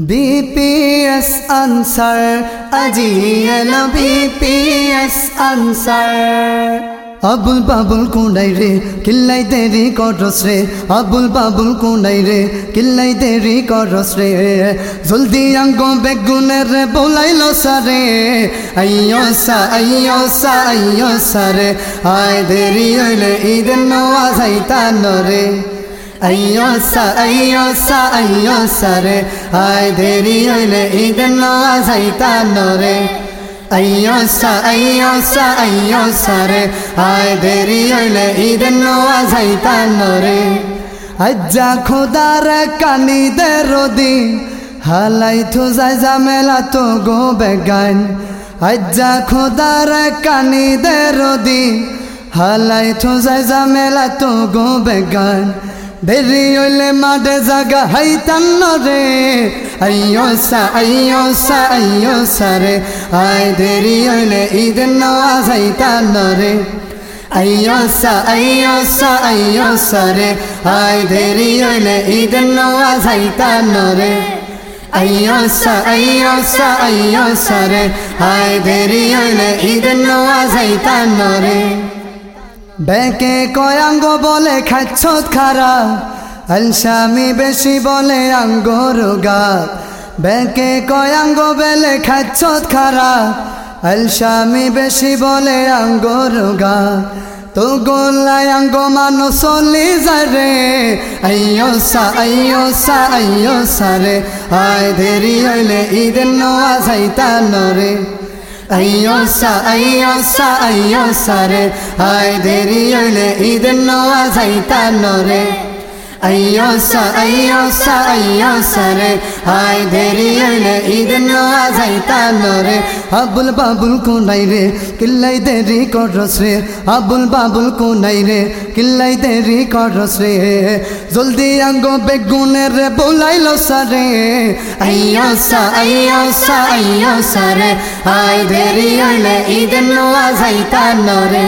BPS আজি এলো BPS Ansar Abul Babul কোনাই রে কিল্লাই দেরি করস রে আবুল বাবুল কোনাই রে কিল্লাই দেরি করস রে জলদি আঙ্গ বেগুনের রে বলাইলো সারে আইয়ো সা আইয়ো সা আইয়ো সারে আয় দেরি হইলে ঈদের নওয়াজ আইতানো রে আইয়ো সা আইয়ো সা আইয়ো সারে আয় দেরি হইলে ঈদের নওয়াজ আইতানো রে আইয়ো সা আইয়ো সা আইয়ো সারে আয় দেরি হইলে ঈদের নওয়াজ আইতানো রে আজ্জা খোদার কানি দে রোদি হালাই থু যাই জামেলা তো গো বেগান আজ্জা খোদার কানি দে রোদি হালাই থু যাই জামেলা তো গো বেগান দেরি হইলে মাঠে জাগা হাইতান্ন রে। আইয়ো সা আইয়ো সা, আইয়ো সারে আয় দেরি হইলে ঈদের নওয়াজ হাইতান্ন রে। আইয়ো সা আইয়ো সা, আইয়ো সারে আয় দেরি হইলে ঈদের নওয়াজ হাইতান্ন রে। আইয়ো সা আইয়ো সা, আইয়ো সারে আয় দেরি হইলে ঈদের নওয়াজ হাইতান্ন রে। ব্যাকে কয়াঙ্গ বলে খাচ্ছ খারা, আলসামি বেশি বলে আঙ্গ রোগা ব্যাকে কয়াঙ্গ বেলে খাচ্ছ খারা, আলসামি বেশি বলে আঙ্গ রোগা তো গোল্লাই আঙ্গ মানো চলি যায় রে, আইয়ো সা আইয়ো সা, আইয়ো সারে আয় দেরি হইলে ঈদের নোয়া যাইতান রে। আইয়ো সা আইয়ো সা আইয়ো সারে আয় দেরি হইলে ঈদের নোয়া যাইতান রে। দেরি নোয়া রে আবুল বাবুল কোনাই রে কিল্লাই দেরি করস রে আবুল বাবুল কোনাই রে কিল্লাই দেরি করস রে জলদি আঙ্গ বেগুনের রে বলাইলো সারে আইয়ো সা আইয়ো সা আইয়ো সারে আয় দেরি হইলে ঈদের নোয়া যাইতান রে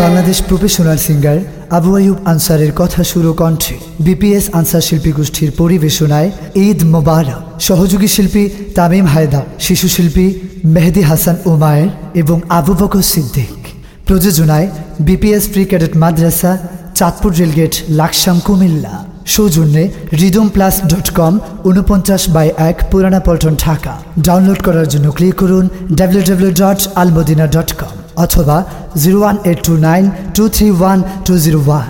বাংলাদেশ প্রফেশনাল সিঙ্গার আবু আয়ুব আনসারের কথা শুরু কণ্ঠে বিপিএস আনসার শিল্পী গোষ্ঠীর পরিবেশনায় ঈদ মোবারক। সহযোগী শিল্পী তামিম হায়দা শিশু শিল্পী মেহেদি হাসান উমায়ের এবং আবু বকর সিদ্দিক। প্রযোজনায় BPS pre cadet Madrasa Chandpur rail gate Laksam Comilla সৌজন্যে রিদম প্লাস ডট কম উনপঞ্চাশ বাই এক পুরানা পল্টন ঢাকা ডাউনলোড করার জন্য ক্লিক করুন W W dot Almadina dot com অথবা zero one eight two nine two three one two zero one